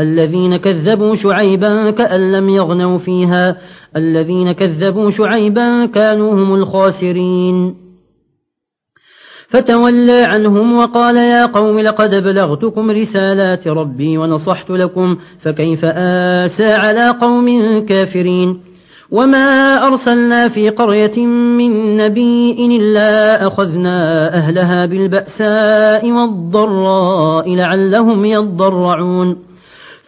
الذين كذبوا شعيبا كأن لم يغنوا فيها الذين كذبوا شعيبا كانوا هم الخاسرين. فتولى عنهم وقال يا قوم لقد بلغتكم رسالات ربي ونصحت لكم فكيف آسى على قوم كافرين؟ وما أرسلنا في قرية من نبي إلا أخذنا أهلها بالبأساء والضراء لعلهم يضرعون.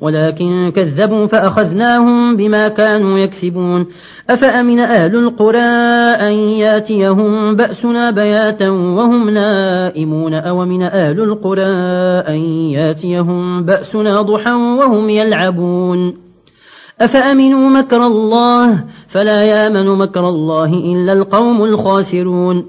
ولكن كذبوا فأخذناهم بما كانوا يكسبون. أفأمن أهل القرى أن ياتيهم بأسنا بياتا وهم نائمون؟ أو من أهل القرى أن ياتيهم بأسنا ضحا وهم يلعبون؟ أفأمنوا مكر الله؟ فلا يامن مكر الله إلا القوم الخاسرون.